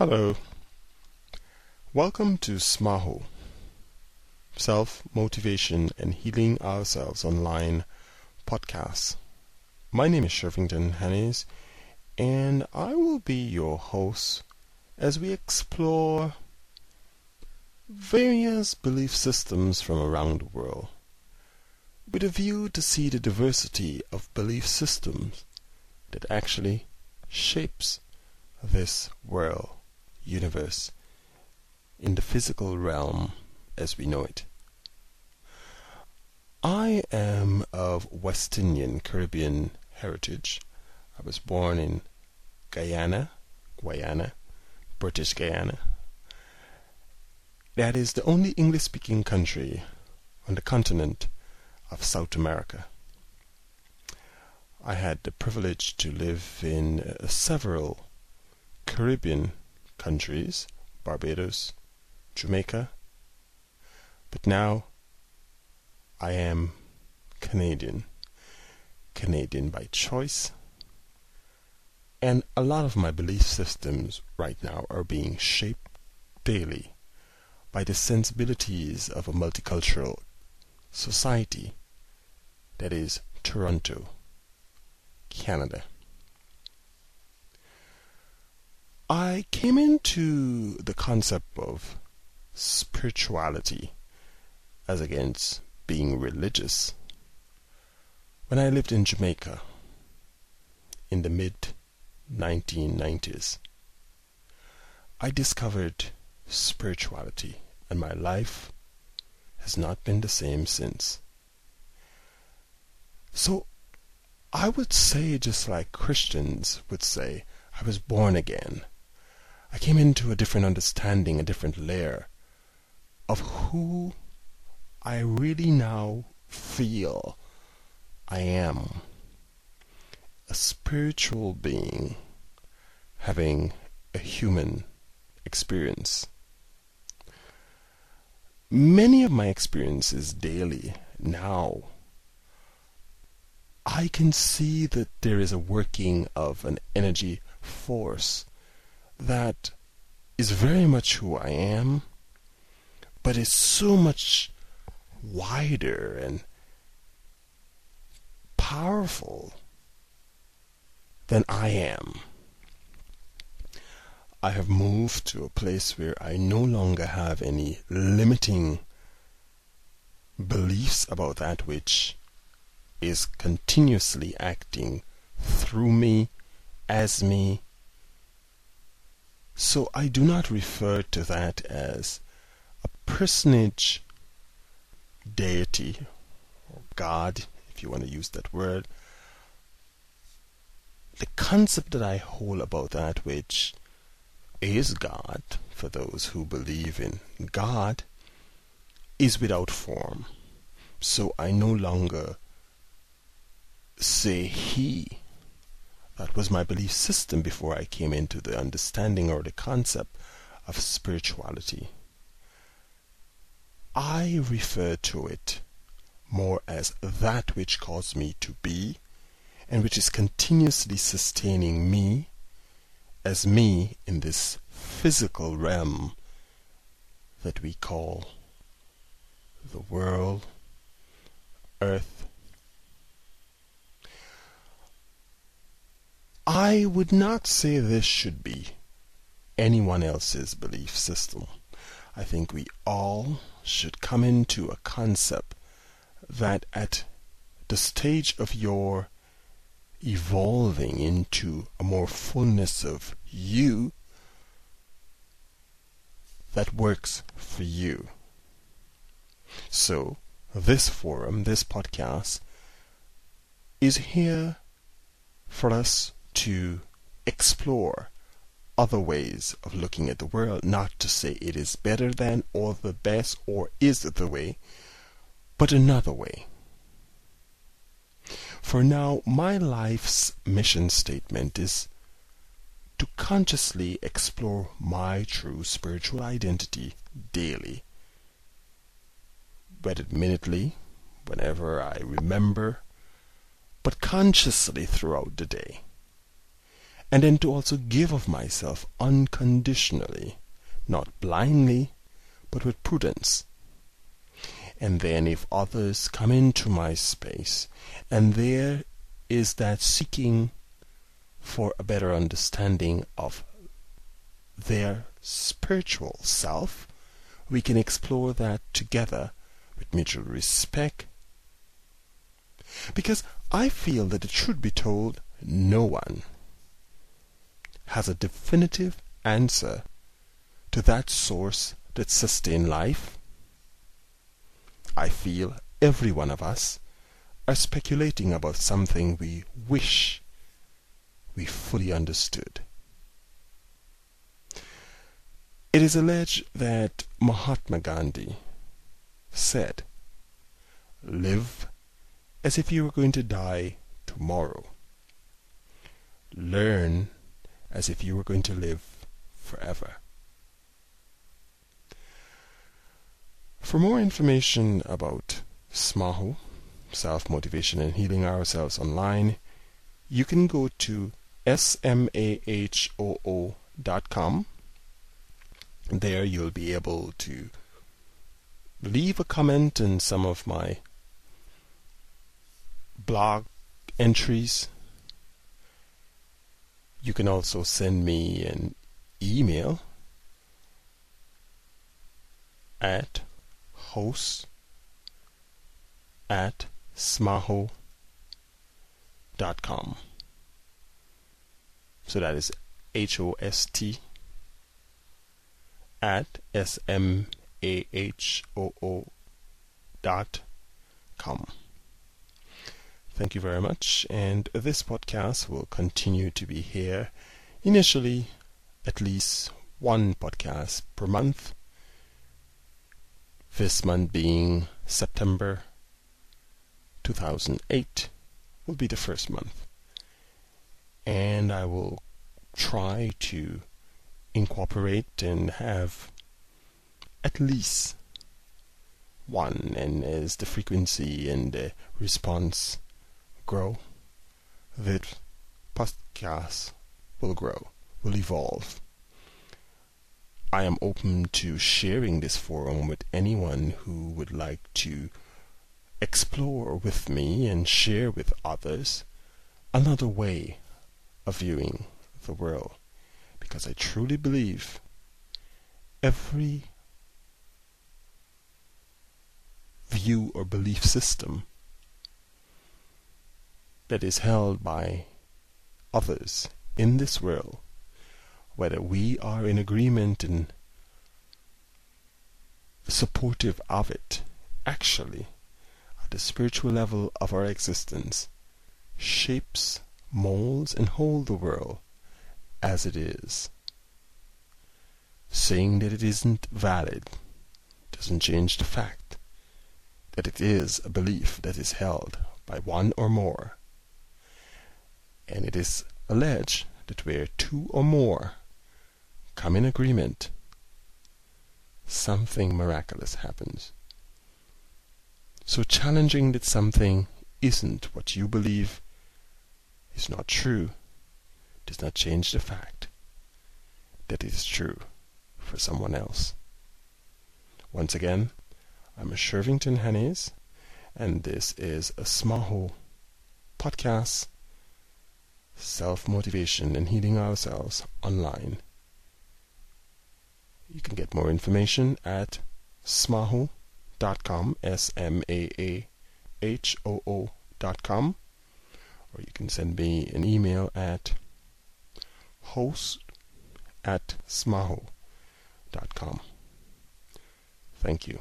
Hello. Welcome to SMAHOO, Self Motivation and Healing Ourselves Online podcast. My name is Shervington Hannes, and I will be your host as we explore various belief systems from around the world with a view to see the diversity of belief systems that actually shapes this world, universe, in the physical realm as we know it. I am of West Indian Caribbean heritage. I was born in Guyana, Guyana, British Guyana. That is the only English speaking country on the continent of South America. I had the privilege to live in uh, several Caribbean countries, Barbados, Jamaica, but now I am Canadian. Canadian by choice. And a lot of my belief systems right now are being shaped daily by the sensibilities of a multicultural society that is Toronto, Canada. I came into the concept of spirituality as against being religious when I lived in Jamaica in the mid 1990s. I discovered spirituality and my life has not been the same since. So I would say, just like Christians would say, I was born again. I came into a different understanding, a different layer of who I really now feel I am. A spiritual being having a human experience. Many of my experiences daily now I can see that there is a working of an energy force that is very much who I am, but is so much wider and powerful than I am. I have moved to a place where I no longer have any limiting beliefs about that which is continuously acting through me, as me. So I do not refer to that as a personage, deity, or God, if you want to use that word. The concept that I hold about that which is God, for those who believe in God, is without form. So I no longer say he. That was my belief system before I came into the understanding or the concept of spirituality. I refer to it more as that which caused me to be and which is continuously sustaining me as me in this physical realm that we call the world, earth, I would not say this should be anyone else's belief system. I think we all should come into a concept that at the stage of your evolving into a more fullness of you that works for you. So, this forum, this podcast, is here for us to explore other ways of looking at the world, not to say it is better than or the best or is the way, but another way. For now, my life's mission statement is to consciously explore my true spiritual identity daily. Whether minutely, whenever I remember, but consciously throughout the day and then to also give of myself unconditionally, not blindly, but with prudence. And then if others come into my space and there is that seeking for a better understanding of their spiritual self, we can explore that together with mutual respect. Because I feel that the truth be told, no one has a definitive answer to that source that sustains life. I feel every one of us are speculating about something we wish we fully understood. It is alleged that Mahatma Gandhi said, Live as if you were going to die tomorrow. Learn as if you were going to live forever. For more information about SMAHOO, Self Motivation and Healing Ourselves Online, you can go to smahoo.com there you'll be able to leave a comment in some of my blog entries. You can also send me an email at host at smahoo.com. So that is H O S T at smahoo dot com. Thank you very much, and this podcast will continue to be here. Initially, at least one podcast per month. This month being September 2008 will be the first month. And I will try to incorporate and have at least one and as the frequency and the response grow the podcast will grow will evolve. I am open to sharing this forum with anyone who would like to explore with me and share with others another way of viewing the world because I truly believe every view or belief system that is held by others in this world, whether we are in agreement and supportive of it, actually, at the spiritual level of our existence, shapes, molds, and holds the world as it is. Saying that it isn't valid doesn't change the fact that it is a belief that is held by one or more. And it is alleged that where two or more come in agreement, something miraculous happens. So challenging that something isn't what you believe is not true does not change the fact that it is true for someone else. Once again, I'm a Shervington Hannes, and this is a Smahoo podcast, self motivation and healing ourselves online. You can get more information at smahoo.com, S M A A H O O.com, or you can send me an email at host at smahoo.com. Thank you.